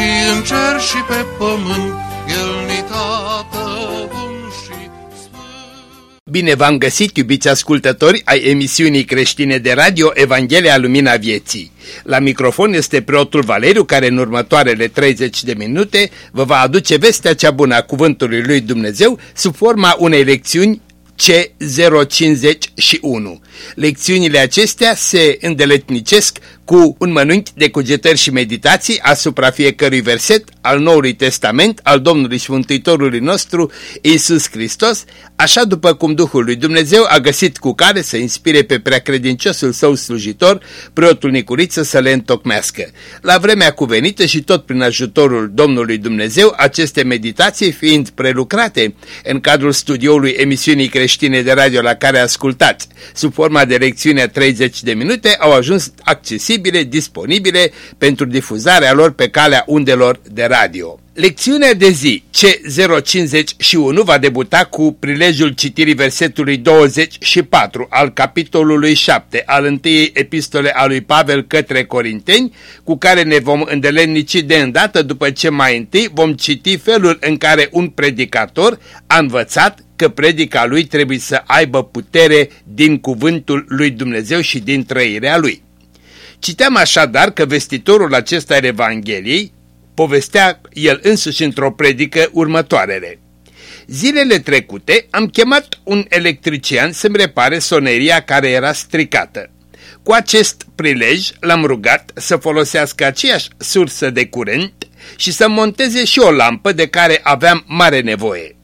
și în cer și pe pământ, El ni tată bun și sfânt. Bine v-am găsit, iubiți ascultători ai emisiunii creștine de radio Evanghelia Lumina Vieții. La microfon este preotul Valeriu care în următoarele 30 de minute vă va aduce vestea cea bună a Cuvântului Lui Dumnezeu sub forma unei lecțiuni C051. Lecțiunile acestea se îndeletnicesc cu un mănânchi de cugetări și meditații asupra fiecărui verset al Noului Testament al Domnului și Mântuitorului nostru Isus Hristos, așa după cum Duhul lui Dumnezeu a găsit cu care să inspire pe preacredinciosul său slujitor, preotul Nicuriță, să le întocmească. La vremea cuvenită și tot prin ajutorul Domnului Dumnezeu, aceste meditații fiind prelucrate în cadrul studioului emisiunii creștine de radio la care ascultați, sub forma de lecțiune 30 de minute, au ajuns accesibile accesibile, disponibile pentru difuzarea lor pe calea undelor de radio. Lecțiunea de zi C051 va debuta cu prilejul citirii versetului 24 al capitolului 7 al întâiei epistole a lui Pavel către Corinteni, cu care ne vom îndeletnici de îndată după ce mai întâi vom citi felul în care un predicator a învățat că predica lui trebuie să aibă putere din cuvântul lui Dumnezeu și din trăirea lui. Citeam așadar că vestitorul acesta al Evangheliei povestea el însuși într-o predică următoarele. Zilele trecute am chemat un electrician să-mi repare soneria care era stricată. Cu acest prilej l-am rugat să folosească aceeași sursă de curent și să monteze și o lampă de care aveam mare nevoie.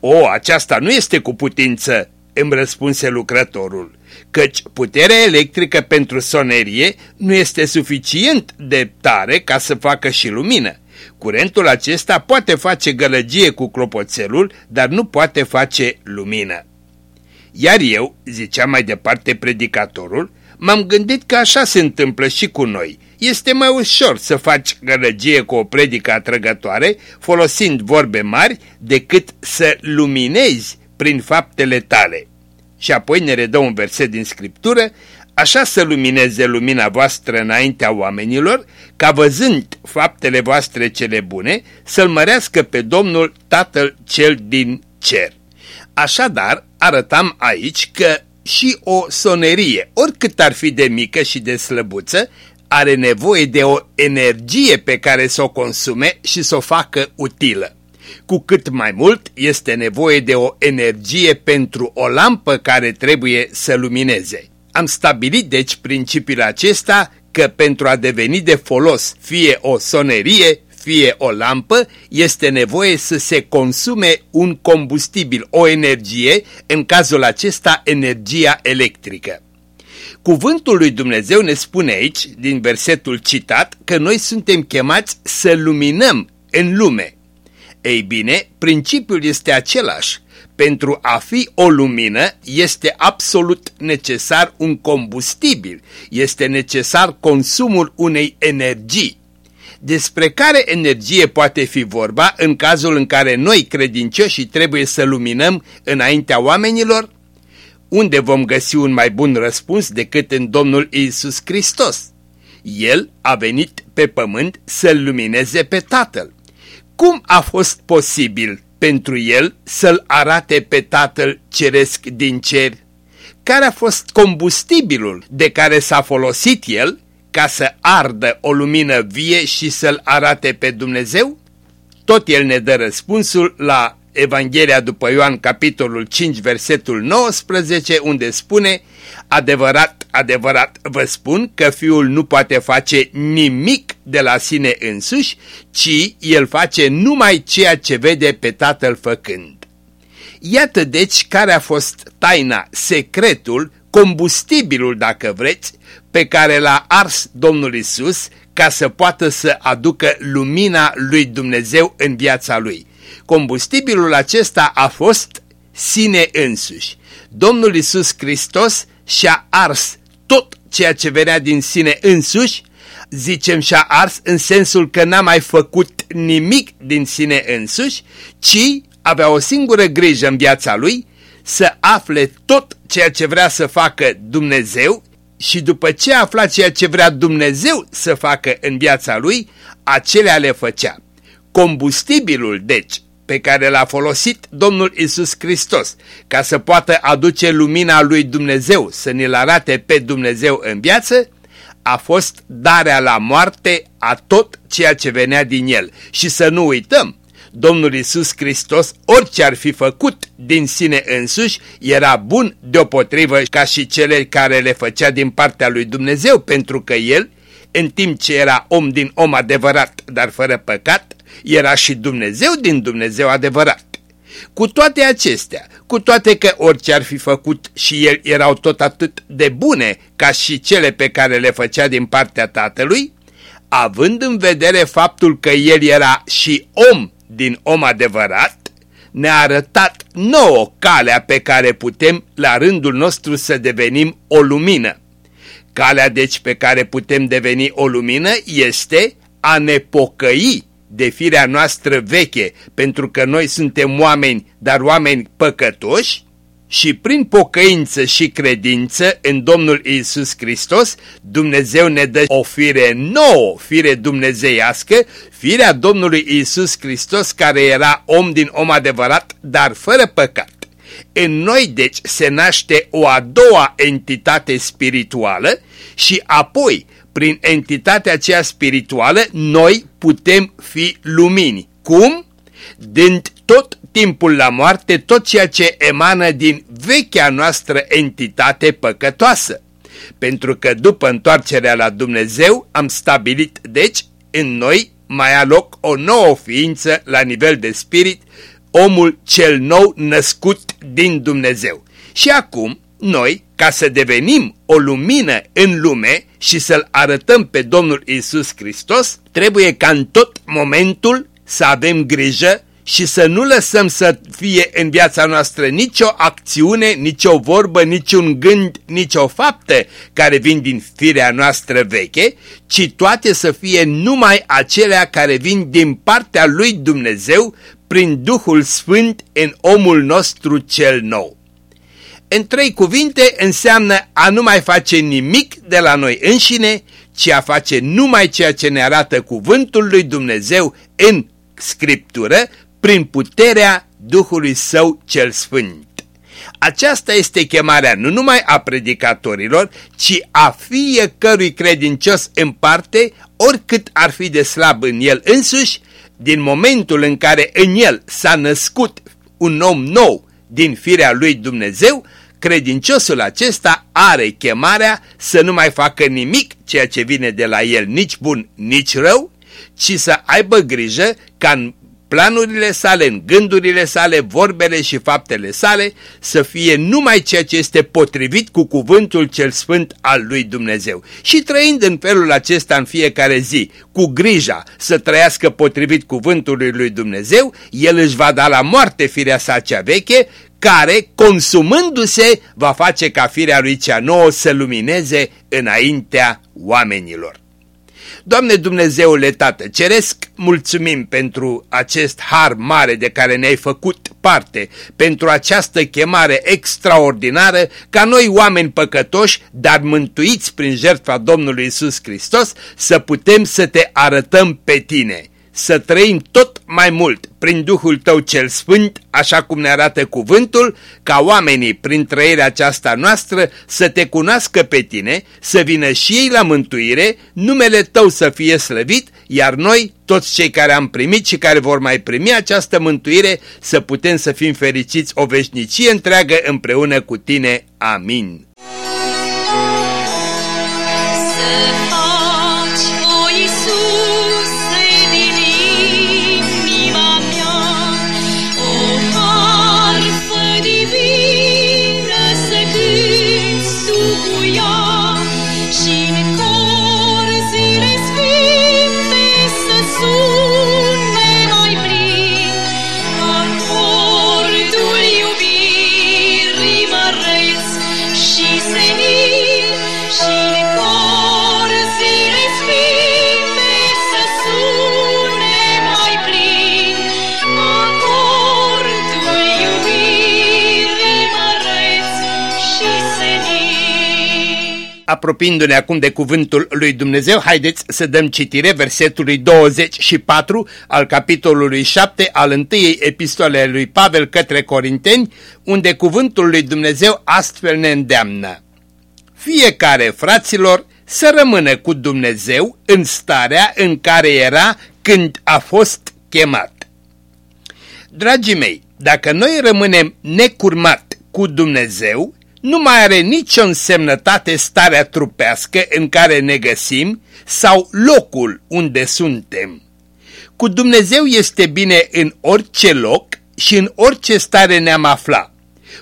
O, aceasta nu este cu putință, îmi răspunse lucrătorul căci puterea electrică pentru sonerie nu este suficient de tare ca să facă și lumină. Curentul acesta poate face gălăgie cu clopoțelul, dar nu poate face lumină. Iar eu, zicea mai departe predicatorul, m-am gândit că așa se întâmplă și cu noi. Este mai ușor să faci gălăgie cu o predică atrăgătoare folosind vorbe mari decât să luminezi prin faptele tale și apoi ne redă un verset din Scriptură, așa să lumineze lumina voastră înaintea oamenilor, ca văzând faptele voastre cele bune, să-L mărească pe Domnul Tatăl cel din cer. Așadar, arătam aici că și o sonerie, oricât ar fi de mică și de slăbuță, are nevoie de o energie pe care să o consume și să o facă utilă cu cât mai mult este nevoie de o energie pentru o lampă care trebuie să lumineze. Am stabilit deci principiul acesta că pentru a deveni de folos fie o sonerie, fie o lampă, este nevoie să se consume un combustibil, o energie, în cazul acesta energia electrică. Cuvântul lui Dumnezeu ne spune aici, din versetul citat, că noi suntem chemați să luminăm în lume. Ei bine, principiul este același. Pentru a fi o lumină este absolut necesar un combustibil, este necesar consumul unei energii. Despre care energie poate fi vorba în cazul în care noi credincioși trebuie să luminăm înaintea oamenilor? Unde vom găsi un mai bun răspuns decât în Domnul Isus Hristos? El a venit pe pământ să-L lumineze pe Tatăl. Cum a fost posibil pentru el să-l arate pe Tatăl Ceresc din cer? Care a fost combustibilul de care s-a folosit el ca să ardă o lumină vie și să-l arate pe Dumnezeu? Tot el ne dă răspunsul la Evanghelia după Ioan, capitolul 5, versetul 19, unde spune Adevărat, adevărat vă spun că Fiul nu poate face nimic de la sine însuși, ci El face numai ceea ce vede pe Tatăl făcând. Iată deci care a fost taina, secretul, combustibilul, dacă vreți, pe care l-a ars Domnul Isus ca să poată să aducă lumina lui Dumnezeu în viața lui. Combustibilul acesta a fost sine însuși. Domnul Isus Hristos și-a ars tot ceea ce venea din sine însuși, zicem și-a ars în sensul că n-a mai făcut nimic din sine însuși, ci avea o singură grijă în viața lui, să afle tot ceea ce vrea să facă Dumnezeu și după ce afla ceea ce vrea Dumnezeu să facă în viața lui, acelea le făcea. Combustibilul, deci, pe care l-a folosit Domnul Isus Hristos ca să poată aduce lumina lui Dumnezeu, să ne-l arate pe Dumnezeu în viață, a fost darea la moarte a tot ceea ce venea din el. Și să nu uităm, Domnul Isus Hristos, orice ar fi făcut din sine însuși, era bun deopotrivă ca și cele care le făcea din partea lui Dumnezeu, pentru că el, în timp ce era om din om adevărat, dar fără păcat, era și Dumnezeu din Dumnezeu adevărat. Cu toate acestea, cu toate că orice ar fi făcut și el erau tot atât de bune ca și cele pe care le făcea din partea tatălui, având în vedere faptul că el era și om din om adevărat, ne-a arătat nouă calea pe care putem la rândul nostru să devenim o lumină. Calea deci pe care putem deveni o lumină este a ne pocăi de firea noastră veche, pentru că noi suntem oameni, dar oameni păcătoși, și prin pocăință și credință în Domnul Isus Hristos, Dumnezeu ne dă o fire nouă, fire dumnezeiască, firea Domnului Isus Hristos care era om din om adevărat, dar fără păcat. În noi, deci, se naște o a doua entitate spirituală și apoi, prin entitatea aceea spirituală, noi putem fi lumini. Cum? Dând tot timpul la moarte tot ceea ce emană din vechea noastră entitate păcătoasă. Pentru că după întoarcerea la Dumnezeu am stabilit, deci, în noi mai a loc o nouă ființă la nivel de spirit, omul cel nou născut din Dumnezeu. Și acum, noi, ca să devenim o lumină în lume și să-L arătăm pe Domnul Isus Hristos, trebuie ca în tot momentul să avem grijă și să nu lăsăm să fie în viața noastră nicio acțiune, nicio vorbă, niciun gând, nicio faptă care vin din firea noastră veche, ci toate să fie numai acelea care vin din partea lui Dumnezeu prin Duhul Sfânt în omul nostru cel nou. În trei cuvinte înseamnă a nu mai face nimic de la noi înșine, ci a face numai ceea ce ne arată cuvântul lui Dumnezeu în Scriptură prin puterea Duhului Său cel Sfânt. Aceasta este chemarea nu numai a predicatorilor, ci a fiecărui credincios în parte, oricât ar fi de slab în el însuși, din momentul în care în el s-a născut un om nou din firea lui Dumnezeu, credinciosul acesta are chemarea să nu mai facă nimic ceea ce vine de la el, nici bun, nici rău, ci să aibă grijă ca în planurile sale, în gândurile sale, vorbele și faptele sale să fie numai ceea ce este potrivit cu cuvântul cel sfânt al lui Dumnezeu. Și trăind în felul acesta în fiecare zi, cu grija să trăiască potrivit cuvântului lui Dumnezeu, el își va da la moarte firea sa cea veche, care, consumându-se, va face ca firea lui cea nouă să lumineze înaintea oamenilor. Doamne Dumnezeule Tată, ceresc mulțumim pentru acest har mare de care ne-ai făcut parte, pentru această chemare extraordinară ca noi oameni păcătoși, dar mântuiți prin jertfa Domnului Isus Hristos, să putem să te arătăm pe tine să trăim tot mai mult prin Duhul Tău cel Sfânt, așa cum ne arată cuvântul, ca oamenii prin trăirea aceasta noastră să te cunoască pe tine, să vină și ei la mântuire, numele Tău să fie slăvit, iar noi, toți cei care am primit și care vor mai primi această mântuire, să putem să fim fericiți o veșnicie întreagă împreună cu tine. Amin. Apropiindu-ne acum de cuvântul lui Dumnezeu, haideți să dăm citire versetului 24 al capitolului 7 al întâiei epistole lui Pavel către Corinteni, unde cuvântul lui Dumnezeu astfel ne îndeamnă. Fiecare, fraților, să rămână cu Dumnezeu în starea în care era când a fost chemat. Dragii mei, dacă noi rămânem necurmat cu Dumnezeu, nu mai are nicio însemnătate starea trupească în care ne găsim sau locul unde suntem. Cu Dumnezeu este bine în orice loc și în orice stare ne-am afla.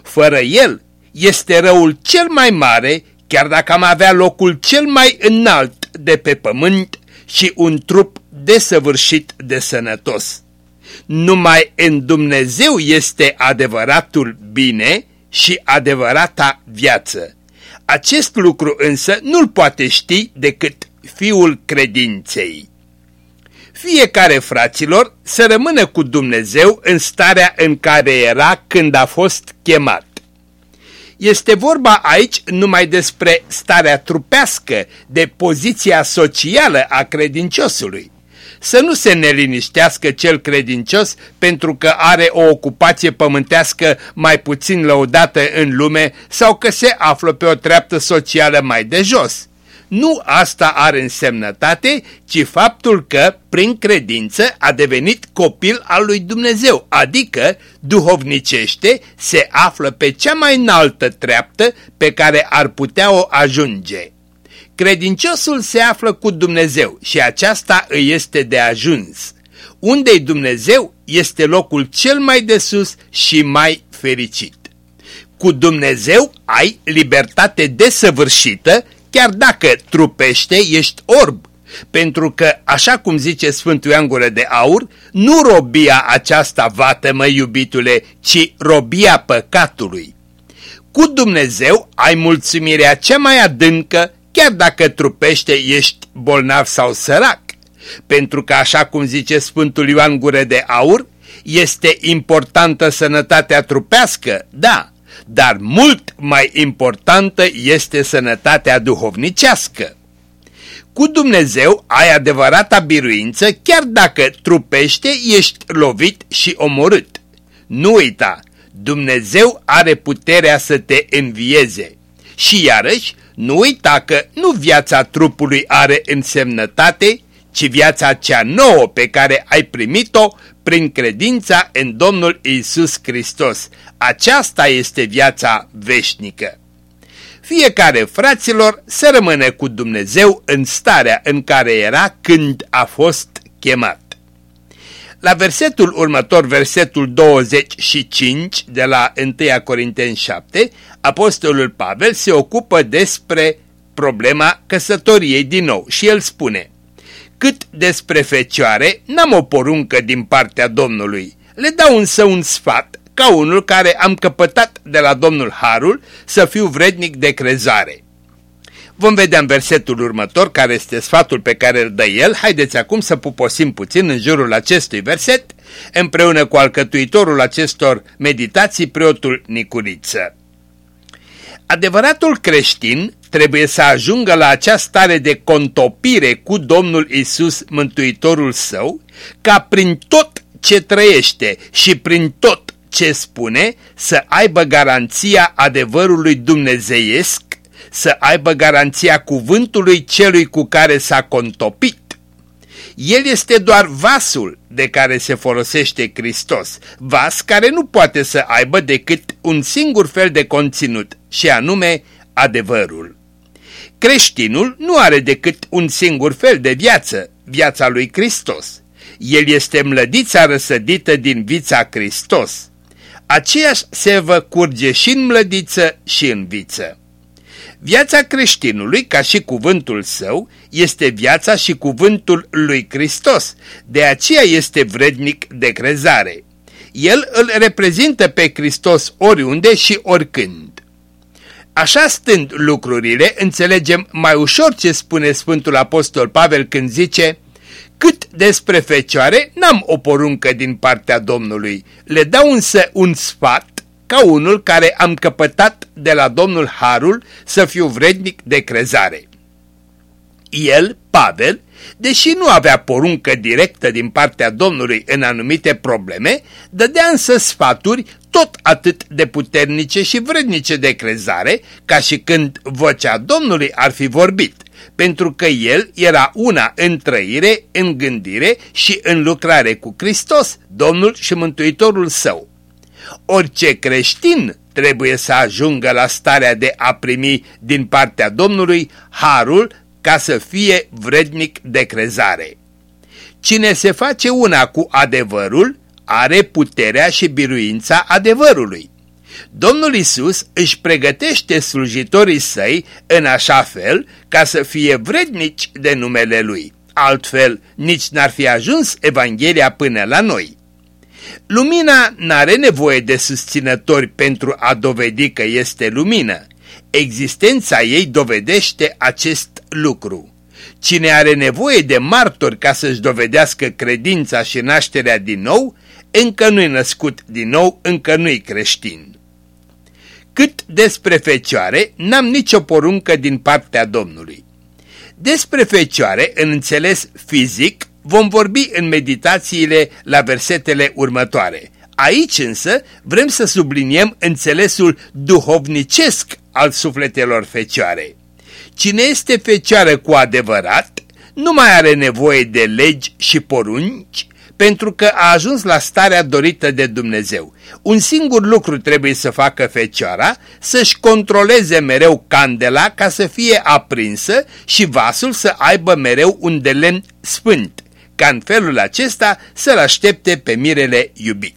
Fără El este răul cel mai mare, chiar dacă am avea locul cel mai înalt de pe pământ și un trup desăvârșit de sănătos. Numai în Dumnezeu este adevăratul bine și adevărata viață. Acest lucru însă nu-l poate ști decât fiul credinței. Fiecare fraților să rămână cu Dumnezeu în starea în care era când a fost chemat. Este vorba aici numai despre starea trupească, de poziția socială a credinciosului să nu se neliniștească cel credincios pentru că are o ocupație pământească mai puțin lăudată în lume sau că se află pe o treaptă socială mai de jos. Nu asta are însemnătate, ci faptul că, prin credință, a devenit copil al lui Dumnezeu, adică, duhovnicește, se află pe cea mai înaltă treaptă pe care ar putea o ajunge. Credinciosul se află cu Dumnezeu și aceasta îi este de ajuns. Unde-i Dumnezeu este locul cel mai de sus și mai fericit. Cu Dumnezeu ai libertate desăvârșită, chiar dacă trupește ești orb, pentru că, așa cum zice Sfântul Ioan Gură de Aur, nu robia aceasta vată, mă iubitule, ci robia păcatului. Cu Dumnezeu ai mulțumirea cea mai adâncă chiar dacă trupește ești bolnav sau sărac, pentru că așa cum zice Sfântul Ioan Gure de Aur, este importantă sănătatea trupească, da, dar mult mai importantă este sănătatea duhovnicească. Cu Dumnezeu ai adevărata biruință chiar dacă trupește ești lovit și omorât. Nu uita, Dumnezeu are puterea să te învieze. Și iarăși, nu uita că nu viața trupului are însemnătate, ci viața cea nouă pe care ai primit-o prin credința în Domnul Isus Hristos. Aceasta este viața veșnică. Fiecare fraților să rămână cu Dumnezeu în starea în care era când a fost chemat. La versetul următor, versetul 25 de la 1 Corinteni 7, Apostolul Pavel se ocupă despre problema căsătoriei din nou și el spune Cât despre fecioare, n-am o poruncă din partea Domnului, le dau însă un sfat ca unul care am căpătat de la Domnul Harul să fiu vrednic de crezare. Vom vedea în versetul următor care este sfatul pe care îl dă el. Haideți acum să puposim puțin în jurul acestui verset, împreună cu alcătuitorul acestor meditații, preotul Nicuriță. Adevăratul creștin trebuie să ajungă la acea stare de contopire cu Domnul Isus, Mântuitorul său, ca prin tot ce trăiește și prin tot ce spune să aibă garanția adevărului dumnezeiesc să aibă garanția cuvântului celui cu care s-a contopit. El este doar vasul de care se folosește Hristos, vas care nu poate să aibă decât un singur fel de conținut, și anume adevărul. Creștinul nu are decât un singur fel de viață, viața lui Hristos. El este mlădița răsădită din vița Hristos. Aceeași se vă curge și în mlădiță și în viță. Viața creștinului, ca și cuvântul său, este viața și cuvântul lui Hristos, de aceea este vrednic de crezare. El îl reprezintă pe Hristos oriunde și oricând. Așa stând lucrurile, înțelegem mai ușor ce spune Sfântul Apostol Pavel când zice Cât despre fecioare, n-am o poruncă din partea Domnului, le dau însă un sfat ca unul care am căpătat de la Domnul Harul să fiu vrednic de crezare. El, Pavel, deși nu avea poruncă directă din partea Domnului în anumite probleme, dădea însă sfaturi tot atât de puternice și vrednice de crezare ca și când vocea Domnului ar fi vorbit, pentru că el era una în trăire, în gândire și în lucrare cu Hristos, Domnul și Mântuitorul său. Orice creștin trebuie să ajungă la starea de a primi din partea Domnului harul ca să fie vrednic de crezare. Cine se face una cu adevărul, are puterea și biruința adevărului. Domnul Isus își pregătește slujitorii săi în așa fel ca să fie vrednici de numele Lui. Altfel, nici n-ar fi ajuns Evanghelia până la noi. Lumina n-are nevoie de susținători pentru a dovedi că este lumină. Existența ei dovedește acest lucru. Cine are nevoie de martori ca să-și dovedească credința și nașterea din nou, încă nu-i născut din nou, încă nu-i creștin. Cât despre fecioare, n-am nicio poruncă din partea Domnului. Despre fecioare, în înțeles fizic, vom vorbi în meditațiile la versetele următoare. Aici însă vrem să subliniem înțelesul duhovnicesc al sufletelor fecioare. Cine este fecioară cu adevărat nu mai are nevoie de legi și porunci pentru că a ajuns la starea dorită de Dumnezeu. Un singur lucru trebuie să facă fecioara, să-și controleze mereu candela ca să fie aprinsă și vasul să aibă mereu un de lemn sfânt, ca în felul acesta să-l aștepte pe mirele iubit.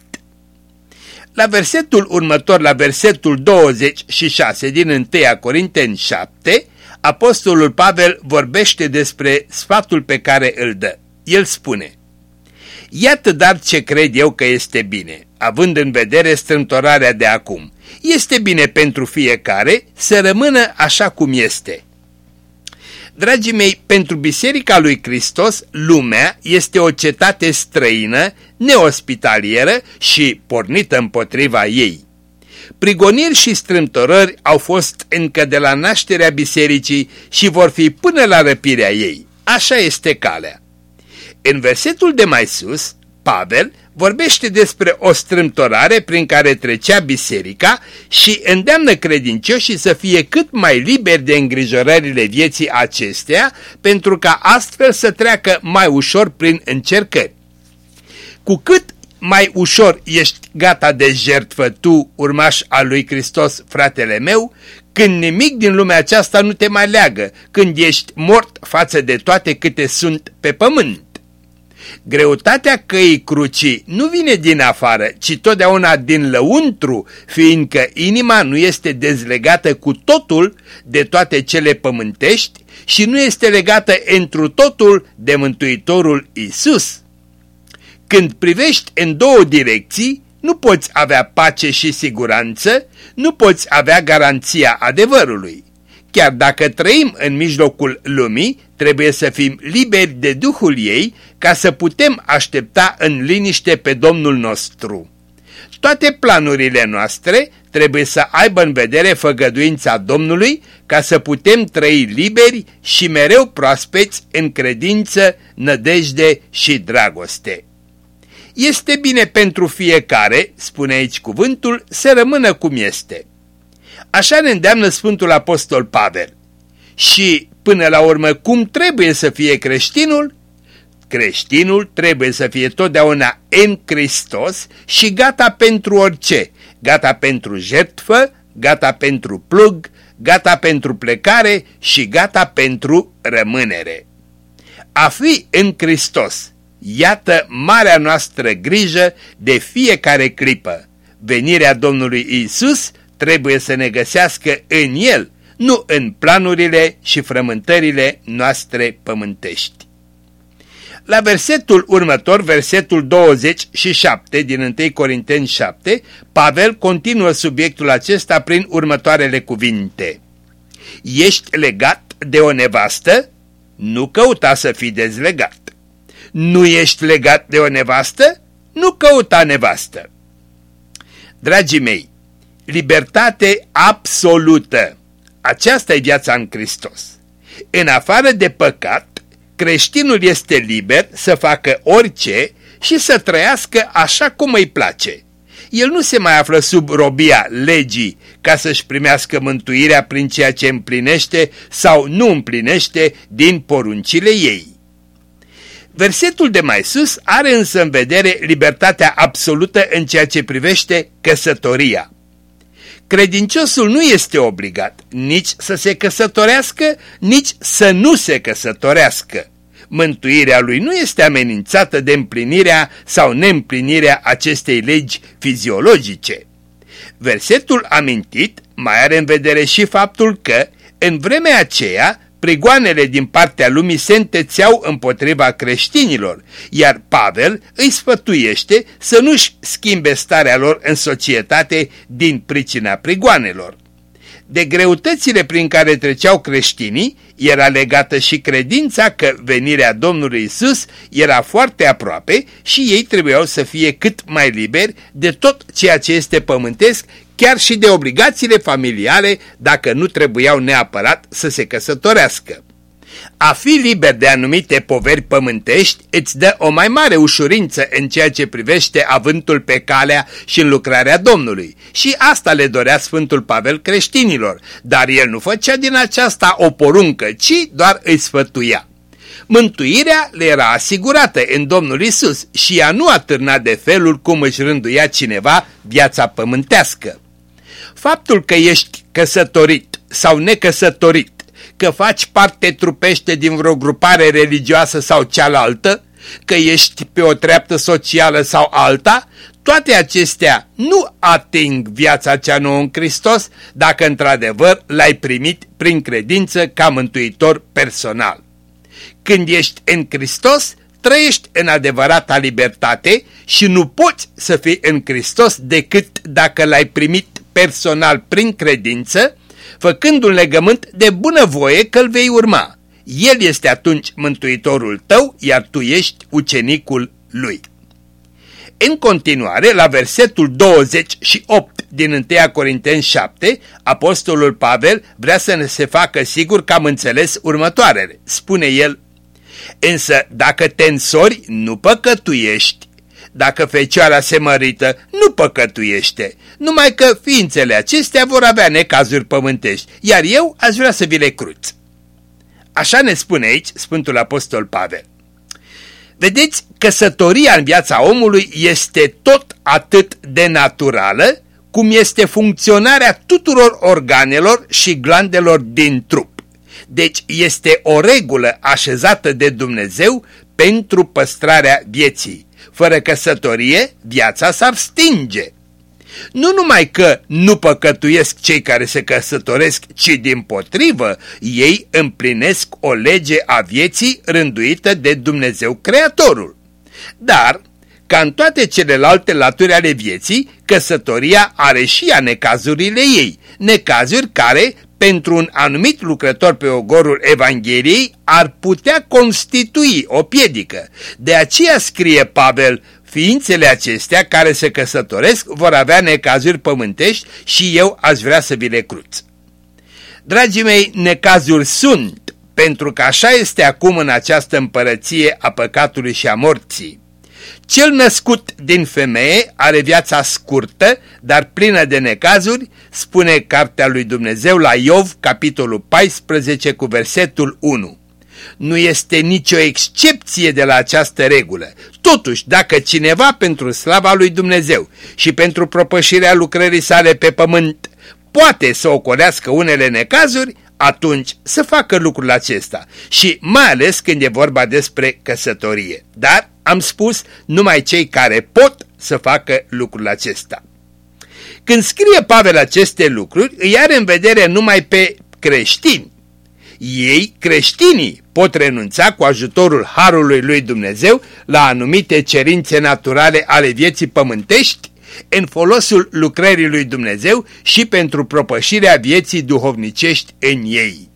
La versetul următor, la versetul 26 din 1 Corinteni 7, Apostolul Pavel vorbește despre sfatul pe care îl dă. El spune, Iată dar ce cred eu că este bine, având în vedere strâmtorarea de acum. Este bine pentru fiecare să rămână așa cum este. Dragii mei, pentru Biserica lui Hristos, lumea este o cetate străină, neospitalieră și pornită împotriva ei. Prigoniri și strâmtorări au fost încă de la nașterea bisericii și vor fi până la răpirea ei. Așa este calea. În versetul de mai sus, Pavel vorbește despre o strâmtorare prin care trecea biserica și îndeamnă credincioșii să fie cât mai liberi de îngrijorările vieții acestea, pentru ca astfel să treacă mai ușor prin încercări. Cu cât mai ușor ești gata de jertfă tu, urmaș al lui Hristos, fratele meu, când nimic din lumea aceasta nu te mai leagă, când ești mort față de toate câte sunt pe pământ. Greutatea căii crucii nu vine din afară, ci totdeauna din lăuntru, fiindcă inima nu este dezlegată cu totul de toate cele pământești și nu este legată întru totul de Mântuitorul Isus. Când privești în două direcții, nu poți avea pace și siguranță, nu poți avea garanția adevărului. Chiar dacă trăim în mijlocul lumii, trebuie să fim liberi de Duhul ei ca să putem aștepta în liniște pe Domnul nostru. Toate planurile noastre trebuie să aibă în vedere făgăduința Domnului ca să putem trăi liberi și mereu proaspeți în credință, nădejde și dragoste. Este bine pentru fiecare, spune aici cuvântul, să rămână cum este. Așa ne îndeamnă Sfântul Apostol Pavel. Și, până la urmă, cum trebuie să fie creștinul? Creștinul trebuie să fie totdeauna în Hristos și gata pentru orice, gata pentru jertfă, gata pentru plug, gata pentru plecare și gata pentru rămânere. A fi în Hristos, iată marea noastră grijă de fiecare clipă. Venirea Domnului Isus trebuie să ne găsească în El, nu în planurile și frământările noastre pământești. La versetul următor, versetul 27 din 1 Corinteni 7, Pavel continuă subiectul acesta prin următoarele cuvinte. Ești legat de o nevastă? Nu căuta să fii dezlegat. Nu ești legat de o nevastă? Nu căuta nevastă. Dragii mei, libertate absolută. Aceasta e viața în Hristos. În afară de păcat, creștinul este liber să facă orice și să trăiască așa cum îi place. El nu se mai află sub robia legii ca să-și primească mântuirea prin ceea ce împlinește sau nu împlinește din poruncile ei. Versetul de mai sus are însă în vedere libertatea absolută în ceea ce privește căsătoria. Credinciosul nu este obligat nici să se căsătorească, nici să nu se căsătorească. Mântuirea lui nu este amenințată de împlinirea sau neîmplinirea acestei legi fiziologice. Versetul amintit mai are în vedere și faptul că, în vremea aceea, prigoanele din partea lumii se întețeau împotriva creștinilor, iar Pavel îi sfătuiește să nu-și schimbe starea lor în societate din pricina prigoanelor. De greutățile prin care treceau creștinii era legată și credința că venirea Domnului Isus era foarte aproape și ei trebuiau să fie cât mai liberi de tot ceea ce este pământesc, chiar și de obligațiile familiale dacă nu trebuiau neapărat să se căsătorească. A fi liber de anumite poveri pământești îți dă o mai mare ușurință în ceea ce privește avântul pe calea și în lucrarea Domnului. Și asta le dorea Sfântul Pavel creștinilor, dar el nu făcea din aceasta o poruncă, ci doar îi sfătuia. Mântuirea le era asigurată în Domnul Isus și ea nu atârna de felul cum își rânduia cineva viața pământească. Faptul că ești căsătorit sau necăsătorit că faci parte trupește din vreo grupare religioasă sau cealaltă, că ești pe o treaptă socială sau alta, toate acestea nu ating viața cea nouă în Hristos dacă într-adevăr l-ai primit prin credință ca mântuitor personal. Când ești în Hristos, trăiești în adevărata libertate și nu poți să fii în Hristos decât dacă l-ai primit personal prin credință făcând un legământ de bunăvoie că îl vei urma. El este atunci mântuitorul tău, iar tu ești ucenicul lui. În continuare, la versetul 28 din 1 Corinteni 7, apostolul Pavel vrea să ne se facă sigur că am înțeles următoarele. Spune el, Însă dacă te însori, nu păcătuiești. Dacă fecioara se mărită, nu păcătuiește, numai că ființele acestea vor avea necazuri pământești, iar eu aș vrea să vi le cruț. Așa ne spune aici Sfântul Apostol Pavel. Vedeți, căsătoria în viața omului este tot atât de naturală cum este funcționarea tuturor organelor și glandelor din trup. Deci este o regulă așezată de Dumnezeu pentru păstrarea vieții. Fără căsătorie, viața s-ar stinge. Nu numai că nu păcătuiesc cei care se căsătoresc, ci din potrivă, ei împlinesc o lege a vieții rânduită de Dumnezeu Creatorul. Dar, ca în toate celelalte laturi ale vieții, căsătoria are și ea necazurile ei, necazuri care, pentru un anumit lucrător pe ogorul Evangheliei, ar putea constitui o piedică. De aceea scrie Pavel, Ființele acestea care se căsătoresc vor avea necazuri pământești și eu aș vrea să vi le cruț. Dragii mei, necazuri sunt, pentru că așa este acum în această împărăție a păcatului și a morții. Cel născut din femeie are viața scurtă, dar plină de necazuri, spune cartea lui Dumnezeu la Iov, capitolul 14, cu versetul 1 nu este nicio excepție de la această regulă. Totuși, dacă cineva pentru slava lui Dumnezeu și pentru propășirea lucrării sale pe pământ poate să ocolească unele necazuri, atunci să facă lucrul acesta și mai ales când e vorba despre căsătorie. Dar, am spus, numai cei care pot să facă lucrul acesta. Când scrie Pavel aceste lucruri, îi are în vedere numai pe creștini, ei, creștinii, pot renunța cu ajutorul Harului lui Dumnezeu la anumite cerințe naturale ale vieții pământești în folosul lucrării lui Dumnezeu și pentru propășirea vieții duhovnicești în ei.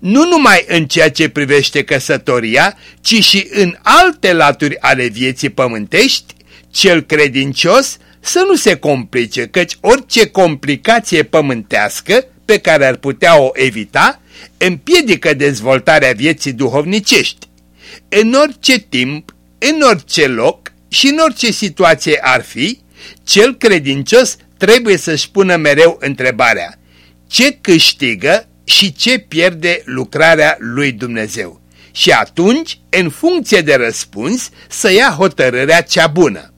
Nu numai în ceea ce privește căsătoria, ci și în alte laturi ale vieții pământești, cel credincios să nu se complice, căci orice complicație pământească pe care ar putea o evita, împiedică dezvoltarea vieții duhovnicești. În orice timp, în orice loc și în orice situație ar fi, cel credincios trebuie să-și pună mereu întrebarea ce câștigă și ce pierde lucrarea lui Dumnezeu. Și atunci, în funcție de răspuns, să ia hotărârea cea bună.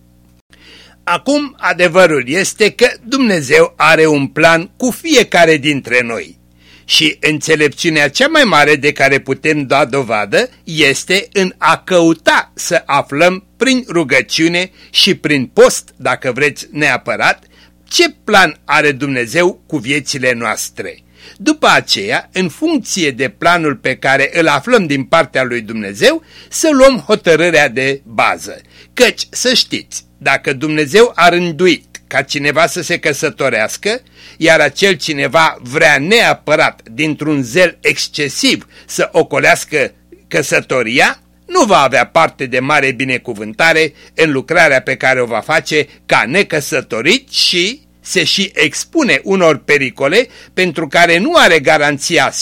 Acum, adevărul este că Dumnezeu are un plan cu fiecare dintre noi. Și înțelepciunea cea mai mare de care putem da dovadă este în a căuta să aflăm prin rugăciune și prin post, dacă vreți neapărat, ce plan are Dumnezeu cu viețile noastre. După aceea, în funcție de planul pe care îl aflăm din partea lui Dumnezeu, să luăm hotărârea de bază. Căci, să știți, dacă Dumnezeu a rânduit ca cineva să se căsătorească, iar acel cineva vrea neapărat, dintr-un zel excesiv, să ocolească căsătoria, nu va avea parte de mare binecuvântare în lucrarea pe care o va face ca necăsătorit și se și expune unor pericole pentru care nu are garanția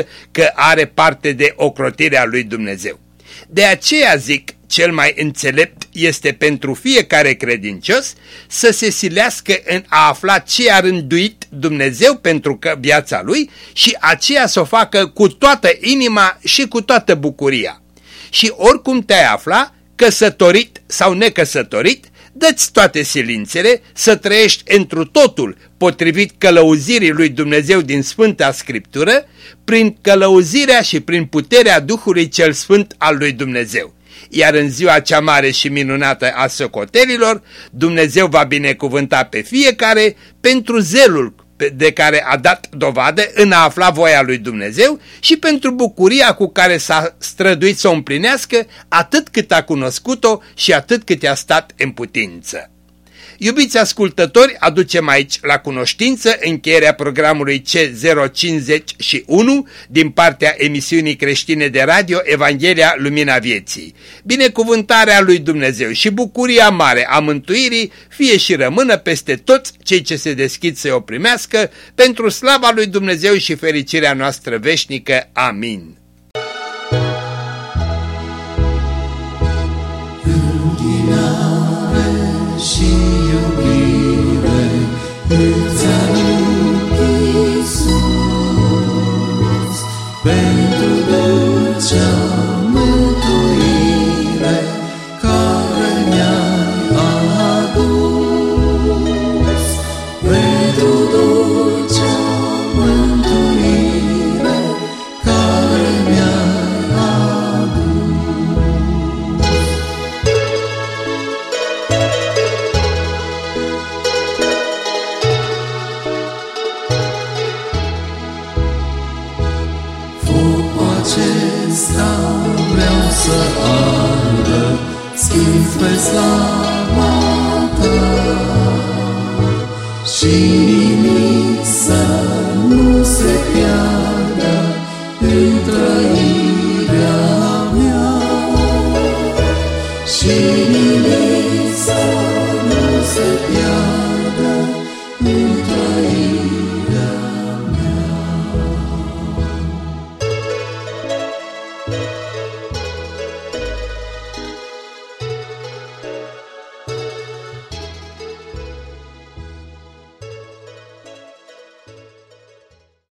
100% că are parte de ocrotirea lui Dumnezeu. De aceea zic, cel mai înțelept este pentru fiecare credincios să se silească în a afla ce a rânduit Dumnezeu pentru că viața lui și aceea să o facă cu toată inima și cu toată bucuria. Și oricum te-ai afla, căsătorit sau necăsătorit, dă-ți toate silințele să trăiești întru totul potrivit călăuzirii lui Dumnezeu din Sfânta Scriptură, prin călăuzirea și prin puterea Duhului cel Sfânt al lui Dumnezeu. Iar în ziua cea mare și minunată a socotelilor, Dumnezeu va binecuvânta pe fiecare pentru zelul de care a dat dovadă în a afla voia lui Dumnezeu și pentru bucuria cu care s-a străduit să o împlinească atât cât a cunoscut-o și atât cât i-a stat în putință. Iubiți ascultători, aducem aici la cunoștință încheierea programului C051 din partea emisiunii creștine de radio Evanghelia Lumina Vieții. Binecuvântarea lui Dumnezeu și bucuria mare a mântuirii fie și rămână peste toți cei ce se deschid să o primească pentru slava lui Dumnezeu și fericirea noastră veșnică. Amin.